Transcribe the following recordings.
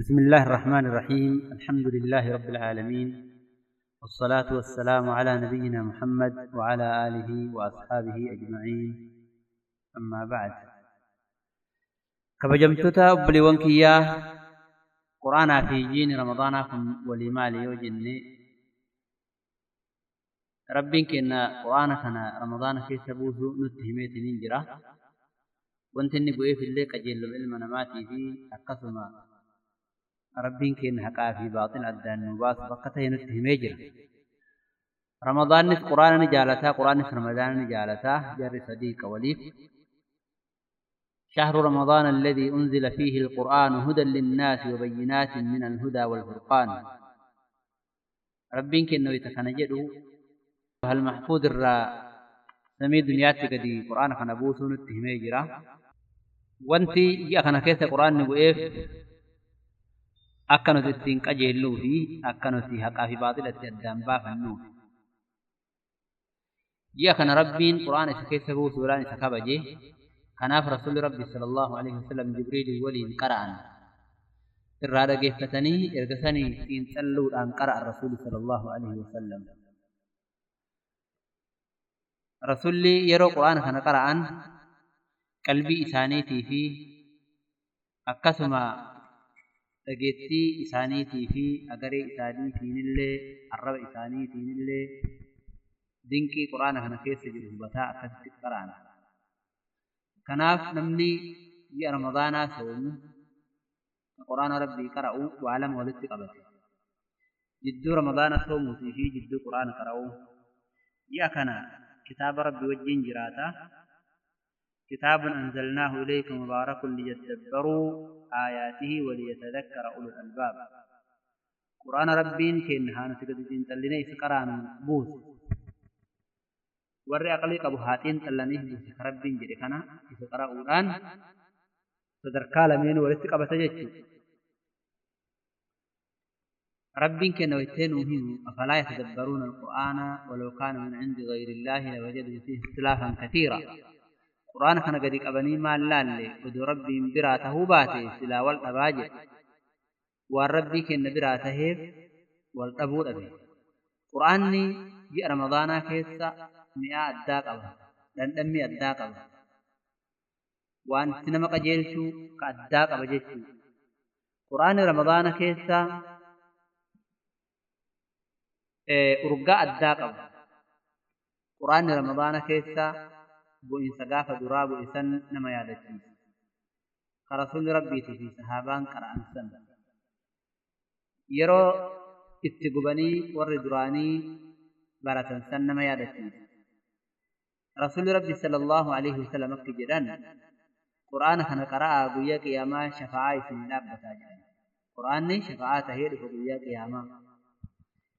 بسم الله الرحمن الرحيم. الحمد لله رب العالمين. والصلاة والسلام على نبينا محمد وعلى آله وأصحابه أجمعين. أما بعد. كبجمتتا أبلي وانكيا. قرآن في جين رمضان كن ولمال يوجن. ربين كنا قرآن كنا رمضان في سبوه نتهميت ننجرة وانتني بوئي في اللي قجل العلم نماتي في أقسم ربين كن حقا في باطن أدان نباس بقته نتهمي جرا رمضان نس قرآن نجالتا قرآن نس رمضان نجالتا جر صديق وليف. شهر رمضان الذي أنزل فيه القرآن هدى للناس وبينات من الهدى والفرقان. ربين كن ويتكنجدو هل محفوظ الرا سمي دنياتي قدي قرآن خنبوسو نتهمي جرا. وانتي جاء خنا كيس قرآن نبوئيف akka nuti ittiin qajeelluu fi akka nuti haqaa fi baaxilatti addaan baafannu. Ji'a kana Rabbiin Qura'aana isa keessa buusuudhaan isa kabaje. Kanaaf Rasuulli Rabbi sallallahu alaihi wasallam Jibriilii waliin qara'an. Irraa dhageeffatanii erga sanii xiinxalluudhaan qara'an Rasuulli sallallahu alaihi wasallam. Rasuulli yeroo Qura'aana kana qara'an qalbii isaaniitii fi akkasuma dhageettii isaaniitii fi agaree isaaniitiinillee arraba isaaniitiinillee dinqii quraana kana keessa jiru hubataa akkasitti qara'an. Kanaaf namni ji'a Ramadaanaa soomu quraana rabbii qara'u waa lama walitti qabate. Jidduu Ramadaana soomuutii fi jidduu quraana qara'u ji'a kana kitaaba rabbii wajjin jiraata. كتاب أنزلناه إليك مبارك ليتدبروا آياته وليتذكر أولو الألباب. قرآن ربين كين هانا تقدين تلني warri aqlii qabu haaxiin xallaniif buuse ka rabbiin jedhe kana isa qara'uudhaan sadarkaa lameen walitti qabata jechuudha. ربين كان ويتينهم أفلا يتدبرون القرآن ولو كان من عند غير الله لوجدوا فيه اختلافا كثيرا. قرآن كان قد قبني ما لالي ودو ربي براته باتي سلا والأباجة والربي كان براته والأبو أبي قرآن جاء رمضان كيسا مئة أداك أبا لن أمي أداك أبا وأن سنما قجيلشو كأداك أبا جيشو قرآن رمضان كيسا أرقاء أداك أبا قرآن رمضان كيسا بوين سقافة دراب إسن نما يادتي. خرسل ربيتي في صحابان قرآن سن يرو اتقبني وردراني بارتن سن نما يادتي. رسول ربي صلى الله عليه وسلم اكي قرآن خنا قراء قويا قياما شفاعة في الناب بتا قرآن ني شفاعة تهير قويا قياما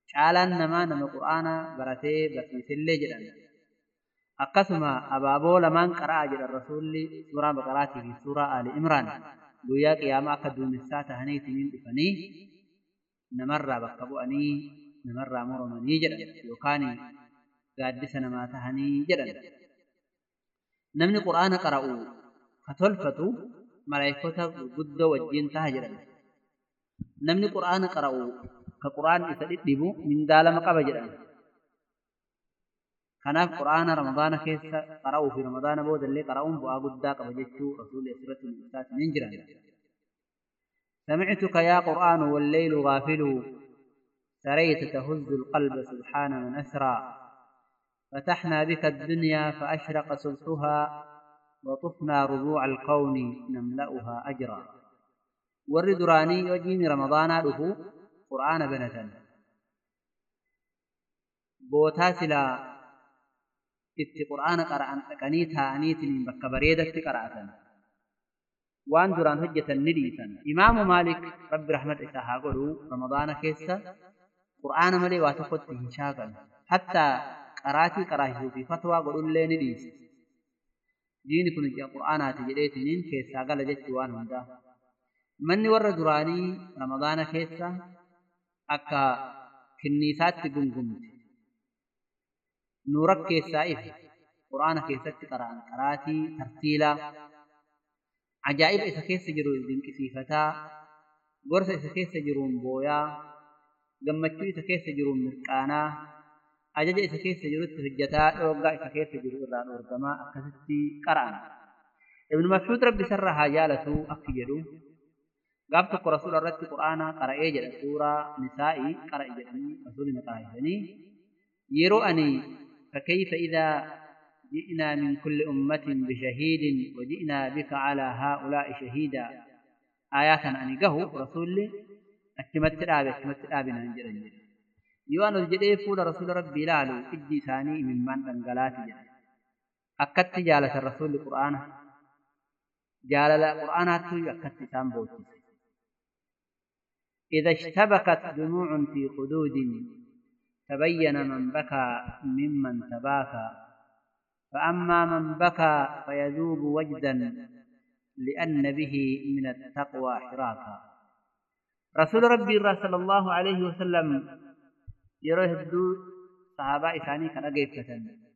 شعالا نما نما قرآن براتي بسيس اللي جدن akkasuma abaaboo lamaan qara'aa jedhan rasuulli suuraa baqaraatii fi suuraa aali imraan guyyaa qiyaamaa akka duumessaa tahaniitiin dhufanii namarraa bakka bu'anii namarraa moromanii jedhan yookaan gaaddisa namaa tahanii jedhan. Namni quraana qara'u ka tolfatu malaayikota gurguddoo wajjin taha jedhan. Namni quraana qara'u ka quraan isa dhidhibu mindaa lama qaba jedhan. Kanaaf quraana ramadaana keessa qara'uu fi ramadaana boodallee qara'uun bu'aa guddaa qaba jechuu rasuulli asirratti mul'isaatiin hin jiran. سمعتك يا قرآن والليل غافل سريت تهز القلب سبحان من أسرى فتحنا بك الدنيا فأشرق صبحها وطفنا ربوع الكون نملأها أجرا ورد راني وجين رمضان له قرآن بنة بوتاسلا إت قرآن قرآن تقني تانيت من بكبريدة قرآتنا وان دوران هجة نريتا إمام مالك رب رحمة إساها قلو رمضان كيسا قرآن ملي واتقد فيه شاقا حتى قرآتي قرآه في فتوى قلو اللي نريس جين كن جاء قرآن تجريت من كيسا قل جد جوان هندا من ور دوراني رمضان كيسا أكا كنيسات قنقمت نورك كيسائف قرآن كيسات قرآن قراتي ترتيلا. عجائب إسا كيس جروا الدين كسيفتا قرس إسا كيس جروا بويا. قمتشو إسا كيس جروا مركانا أجاج إسا كيس جروا التفجتا أوقع إسا كيس جروا الرأن ورقما أكسستي قرآن. ابن مسعود ربي سر هاجالتو أكجروا قابت رسول الرد قرآن قرأي جل سورة نسائي قرأي جل رسول مطاعفني يروا فكيف إذا جئنا من كل أمة بشهيد وجئنا بك على هؤلاء شهيدا؟ آيات أني قهو رسول أتمت الآب أتمت الآب ننجر نجر يوان الجدي فول رسول ربي لالو إجي ثاني من من دنقلات جر أكدت جالة الرسول القرآن جالة القرآن هاتو أكدت سام بوتس إذا اشتبكت دموع في خدود تبين من بكى ممن تباكى. فأما من بكى فيذوب وجدا لأن به من التقوى حراكا. رسول ربي صلى الله عليه وسلم يروه صحابة إساني كان أقيفة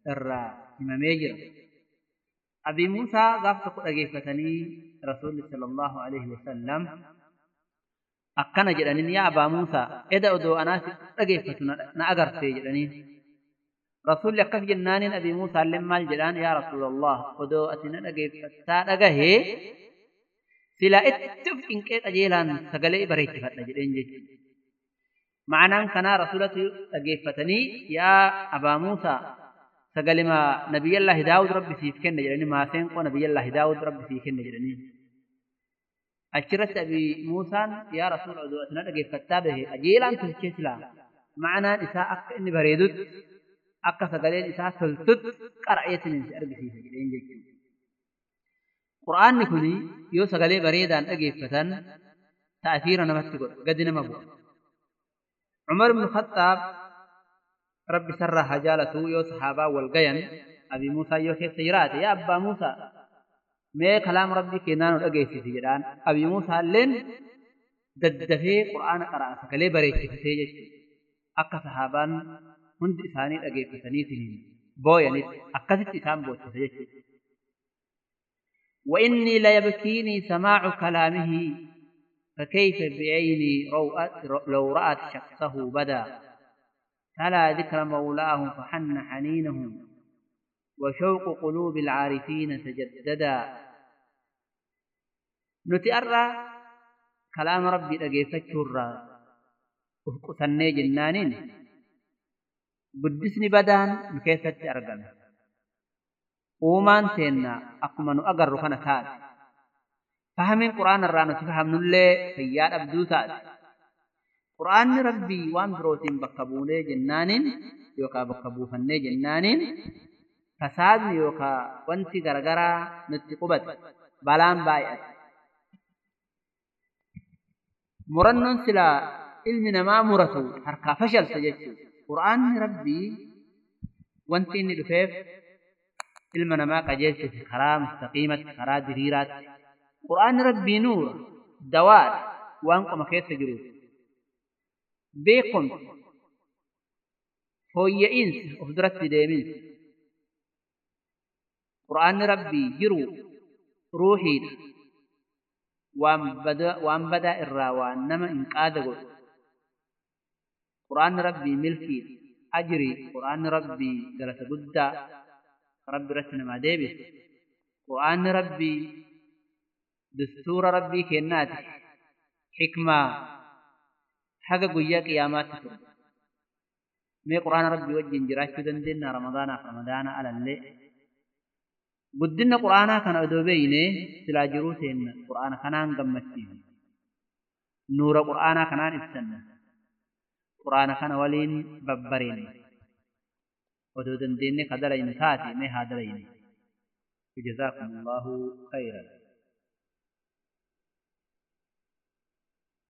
إرى إمام يجر أبي موسى قاف تقول أقيفتني رسول صلى الله عليه وسلم akkana jedhaniin yaa abaa muusaa eda odoo anaati dhageeffatu na agartee jedhaniin rasuulli akkas jennaaniin abii muusaallee maal jedhaan yaa rasuulallah odoo ati na dhageeffattaa dhagahee silaa itti of cinqee qajeelaan sagalee bareechifadha jedheen jechuudha. Ma'anaan kanaa rasuulatti dhageeffatanii yaa abaa muusaa sagalima nabiyyallaahi daawud rabbi siif kenna jedhanii maaseen qoo nabiyyallaahi daawud rabbi siif kenna jedhanii. اجرت أبي موسى يا رسول الله ذواتنا لقيت كتابه أجيلا تلكت لا معنى نساء اق ان بريدت. اق سقلي نساء تلتت. قرأيت نساء ارقسي سجلين جلتين قرآن نكولي يو سقلي بريدان اقيت فتن. تأثير نمت قد قد نمبو عمر بن الخطاب رب سر هجالته يو صحابا والقيم. أبي موسى يو كيف سيرات يا أبا موسى mee kalaama rabbii kennaa nu dhageessisi jedhaan abii Muusaalleen daddafee qura'aana qara'a sagalee bareechifatee jechuudha. Akka sahaabaan hundi isaanii dhageeffataniitiin booyanitti akkasitti isaan boochisa jechuudha. وإني ليبكيني سماع كلامه فكيف بعيني لو رأت شخصه بدا تلا ذكر مولاه فحن حنينه وشوق قلوب العارفين تجددا. نتأرى كلام ربي لقيت كرة أفق ثني جنانين. قدسني بدان بكيف تأرقم أومان سينا أقمن أن أقرر كان ثاد فهم الرانو تفهم نلي فيار أبدو ثاد قرآن ربي وان بروتين بقبولي جنانين. يوكا بقبو فني جنانين. Fasaadni yookaan wanti garagaraa nutti qubate balaan baay'ate murannoon silaa ilmi namaa muratu harkaa fashalta jechuudha. Qura'aanni rabbii wanti inni dhufeef ilma namaa qajeelchuuf karaa mustaqiimatti karaa diriiraatti. Qura'aanni rabbii nuura dawaadha waan qoma keessa jiruuf. Beekumsi fooyya'insi of duratti Qura'aanni rabbii jiru ruuhiidha. waan badaa irraa waan nama hin qaada godhu quraanni rabbii milkiidha ajrii quraanni rabbii galata guddaa rabbi irratti namaa deebisu quraanni rabbii dastuura rabbii kennaati xikmaa haga guyyaa qiyaamaatti ture mee quraana rabbii wajjin jiraachuu dandeenya ramadaanaaf ramadaana alallee beeyne silaa jiruu teenna quraana kanaan gammachiifne nuura quraanaa kanaan ibsanna quraana kana waliin babbareenna odoo dandeenye ka dalaynu taate mee haa dalayne جزاكم الله خيرا